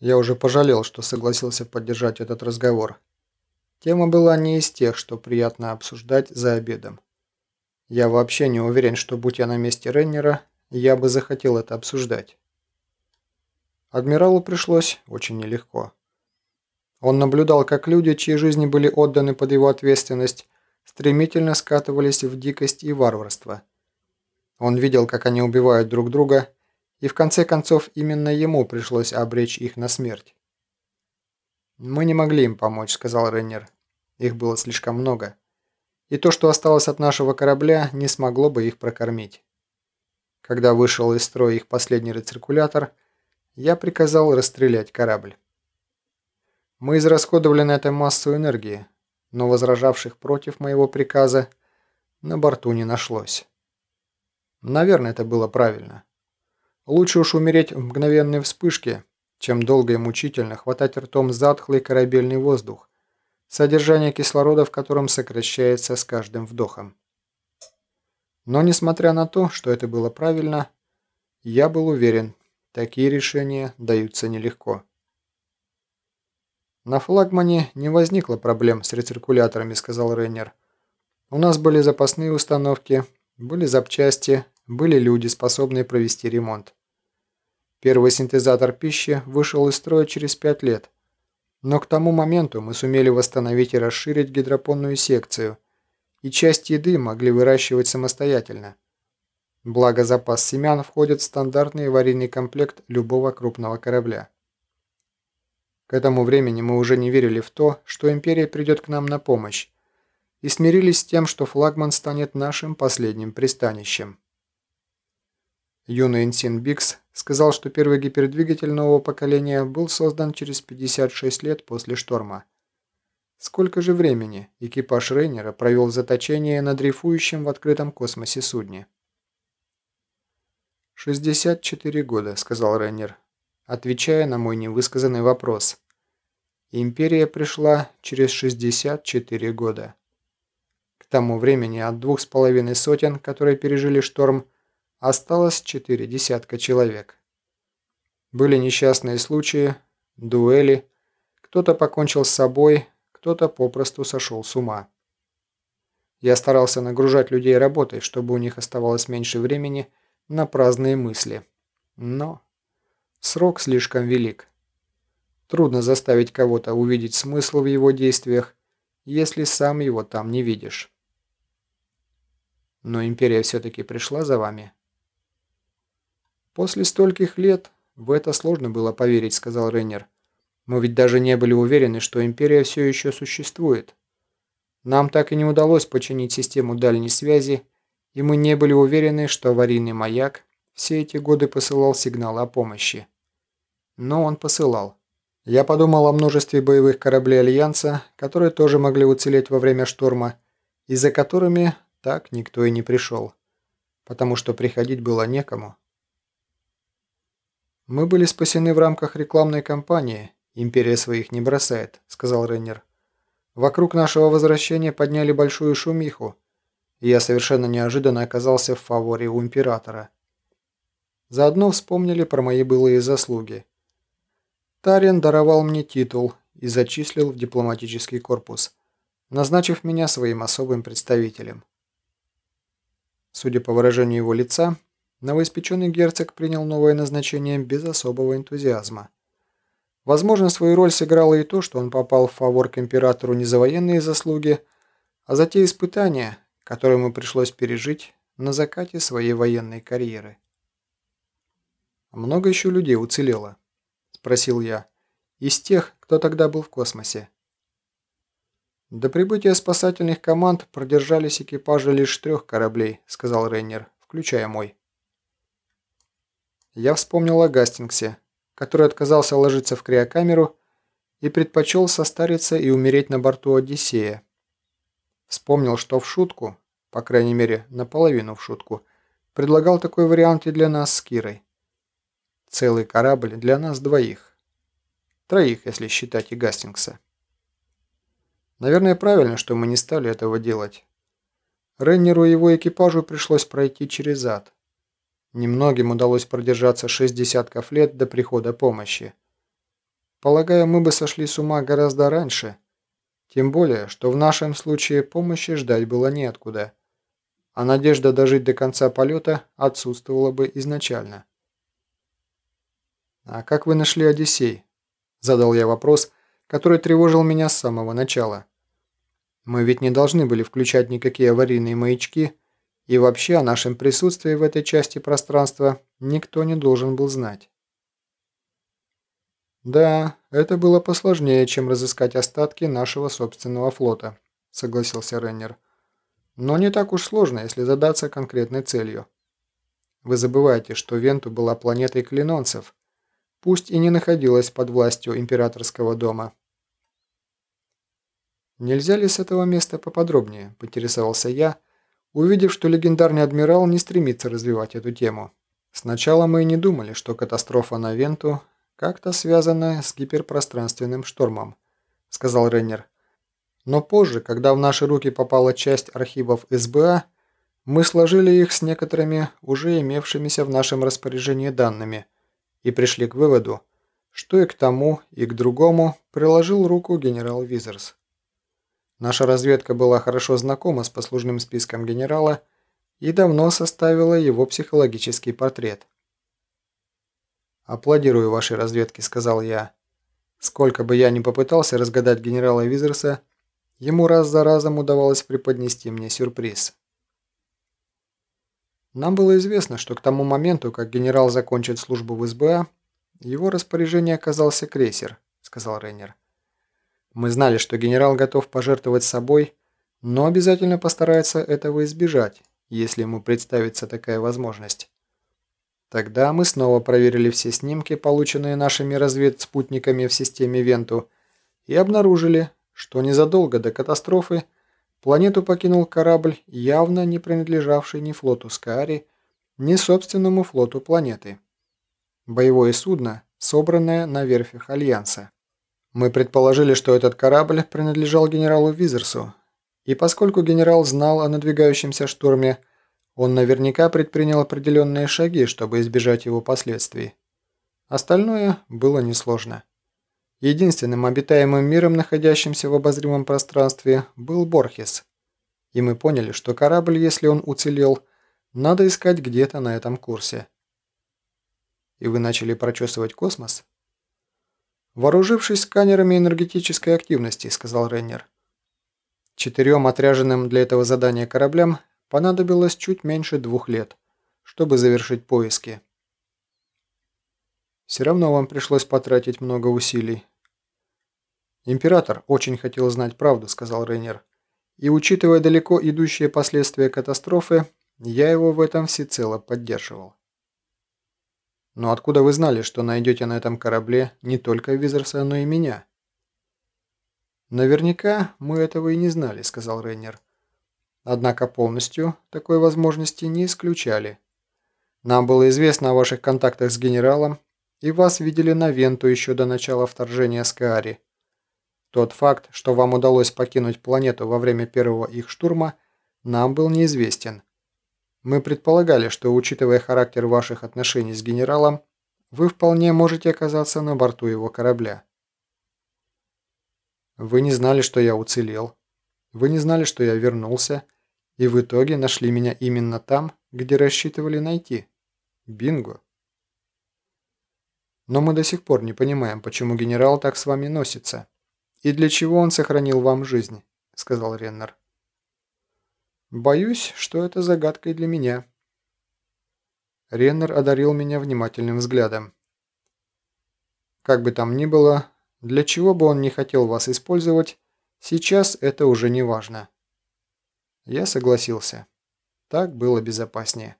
Я уже пожалел, что согласился поддержать этот разговор. Тема была не из тех, что приятно обсуждать за обедом. Я вообще не уверен, что будь я на месте Реннера, я бы захотел это обсуждать. Адмиралу пришлось очень нелегко. Он наблюдал, как люди, чьи жизни были отданы под его ответственность, стремительно скатывались в дикость и варварство. Он видел, как они убивают друг друга, и в конце концов именно ему пришлось обречь их на смерть. «Мы не могли им помочь», — сказал Рейнер. «Их было слишком много. И то, что осталось от нашего корабля, не смогло бы их прокормить. Когда вышел из строя их последний рециркулятор, я приказал расстрелять корабль. Мы израсходовали на это массу энергии, но возражавших против моего приказа на борту не нашлось. Наверное, это было правильно. Лучше уж умереть в мгновенной вспышке, чем долго и мучительно хватать ртом затхлый корабельный воздух, содержание кислорода в котором сокращается с каждым вдохом. Но несмотря на то, что это было правильно, я был уверен, такие решения даются нелегко. «На флагмане не возникло проблем с рециркуляторами», — сказал Рейнер. «У нас были запасные установки, были запчасти, были люди, способные провести ремонт. Первый синтезатор пищи вышел из строя через пять лет, но к тому моменту мы сумели восстановить и расширить гидропонную секцию, и часть еды могли выращивать самостоятельно. Благо запас семян входит в стандартный аварийный комплект любого крупного корабля. К этому времени мы уже не верили в то, что Империя придет к нам на помощь, и смирились с тем, что флагман станет нашим последним пристанищем. Юный Инсин Бикс сказал, что первый гипердвигатель нового поколения был создан через 56 лет после шторма. Сколько же времени экипаж Рейнера провел в заточении на дрейфующем в открытом космосе судне? «64 года», — сказал Рейнер, отвечая на мой невысказанный вопрос. Империя пришла через 64 года. К тому времени от двух с половиной сотен, которые пережили шторм, Осталось четыре десятка человек. Были несчастные случаи, дуэли, кто-то покончил с собой, кто-то попросту сошел с ума. Я старался нагружать людей работой, чтобы у них оставалось меньше времени на праздные мысли. Но срок слишком велик. Трудно заставить кого-то увидеть смысл в его действиях, если сам его там не видишь. Но империя все-таки пришла за вами. «После стольких лет в это сложно было поверить», — сказал Рейнер. «Мы ведь даже не были уверены, что Империя все еще существует. Нам так и не удалось починить систему дальней связи, и мы не были уверены, что аварийный маяк все эти годы посылал сигналы о помощи. Но он посылал. Я подумал о множестве боевых кораблей Альянса, которые тоже могли уцелеть во время шторма, и за которыми так никто и не пришел, потому что приходить было некому». «Мы были спасены в рамках рекламной кампании. Империя своих не бросает», — сказал Рейнер. «Вокруг нашего возвращения подняли большую шумиху, и я совершенно неожиданно оказался в фаворе у Императора. Заодно вспомнили про мои былые заслуги. Тарин даровал мне титул и зачислил в дипломатический корпус, назначив меня своим особым представителем. Судя по выражению его лица, новоиспеченный герцог принял новое назначение без особого энтузиазма. Возможно, свою роль сыграло и то, что он попал в фавор к императору не за военные заслуги, а за те испытания, которые ему пришлось пережить на закате своей военной карьеры. «Много еще людей уцелело?» – спросил я. «Из тех, кто тогда был в космосе». «До прибытия спасательных команд продержались экипажи лишь трех кораблей», – сказал Рейнер, включая мой. Я вспомнил о Гастингсе, который отказался ложиться в криокамеру и предпочел состариться и умереть на борту Одиссея. Вспомнил, что в шутку, по крайней мере, наполовину в шутку, предлагал такой вариант и для нас с Кирой. Целый корабль для нас двоих. Троих, если считать и Гастингса. Наверное, правильно, что мы не стали этого делать. Реннеру и его экипажу пришлось пройти через ад. Немногим удалось продержаться шесть десятков лет до прихода помощи. полагаю, мы бы сошли с ума гораздо раньше. Тем более, что в нашем случае помощи ждать было неоткуда, а надежда дожить до конца полета отсутствовала бы изначально. «А как вы нашли Одиссей?» – задал я вопрос, который тревожил меня с самого начала. «Мы ведь не должны были включать никакие аварийные маячки, и вообще о нашем присутствии в этой части пространства никто не должен был знать». «Да, это было посложнее, чем разыскать остатки нашего собственного флота», – согласился Реннер. «Но не так уж сложно, если задаться конкретной целью. Вы забываете, что Венту была планетой клинонцев, пусть и не находилась под властью императорского дома». «Нельзя ли с этого места поподробнее?» – поинтересовался я, увидев, что легендарный адмирал не стремится развивать эту тему. Сначала мы и не думали, что катастрофа на Венту как-то связанная с гиперпространственным штормом», – сказал Рейнер. «Но позже, когда в наши руки попала часть архивов СБА, мы сложили их с некоторыми уже имевшимися в нашем распоряжении данными и пришли к выводу, что и к тому, и к другому приложил руку генерал Визерс. Наша разведка была хорошо знакома с послужным списком генерала и давно составила его психологический портрет. «Аплодирую вашей разведке», — сказал я. Сколько бы я ни попытался разгадать генерала Визерса, ему раз за разом удавалось преподнести мне сюрприз. Нам было известно, что к тому моменту, как генерал закончит службу в СБА, его распоряжение оказался крейсер, сказал Рейнер. Мы знали, что генерал готов пожертвовать собой, но обязательно постарается этого избежать, если ему представится такая возможность. Тогда мы снова проверили все снимки, полученные нашими разведспутниками в системе Венту, и обнаружили, что незадолго до катастрофы планету покинул корабль, явно не принадлежавший ни флоту Скаари, ни собственному флоту планеты. Боевое судно, собранное на верфях Альянса. Мы предположили, что этот корабль принадлежал генералу Визерсу, и поскольку генерал знал о надвигающемся шторме, он наверняка предпринял определенные шаги, чтобы избежать его последствий. Остальное было несложно. Единственным обитаемым миром, находящимся в обозримом пространстве, был Борхес. И мы поняли, что корабль, если он уцелел, надо искать где-то на этом курсе. И вы начали прочесывать космос? Вооружившись сканерами энергетической активности, сказал Рейнер. Четырем отряженным для этого задания кораблям понадобилось чуть меньше двух лет, чтобы завершить поиски. Все равно вам пришлось потратить много усилий. «Император очень хотел знать правду», — сказал Рейнер. «И учитывая далеко идущие последствия катастрофы, я его в этом всецело поддерживал». «Но откуда вы знали, что найдете на этом корабле не только Визерса, но и меня?» «Наверняка мы этого и не знали», — сказал Рейнер. Однако полностью такой возможности не исключали. Нам было известно о ваших контактах с генералом, и вас видели на Венту еще до начала вторжения Скаари. Тот факт, что вам удалось покинуть планету во время первого их штурма, нам был неизвестен. Мы предполагали, что, учитывая характер ваших отношений с генералом, вы вполне можете оказаться на борту его корабля. Вы не знали, что я уцелел. Вы не знали, что я вернулся и в итоге нашли меня именно там, где рассчитывали найти. Бинго. Но мы до сих пор не понимаем, почему генерал так с вами носится. И для чего он сохранил вам жизнь, сказал Реннер. Боюсь, что это загадкой для меня. Реннер одарил меня внимательным взглядом. Как бы там ни было, для чего бы он не хотел вас использовать, сейчас это уже не важно. Я согласился. Так было безопаснее.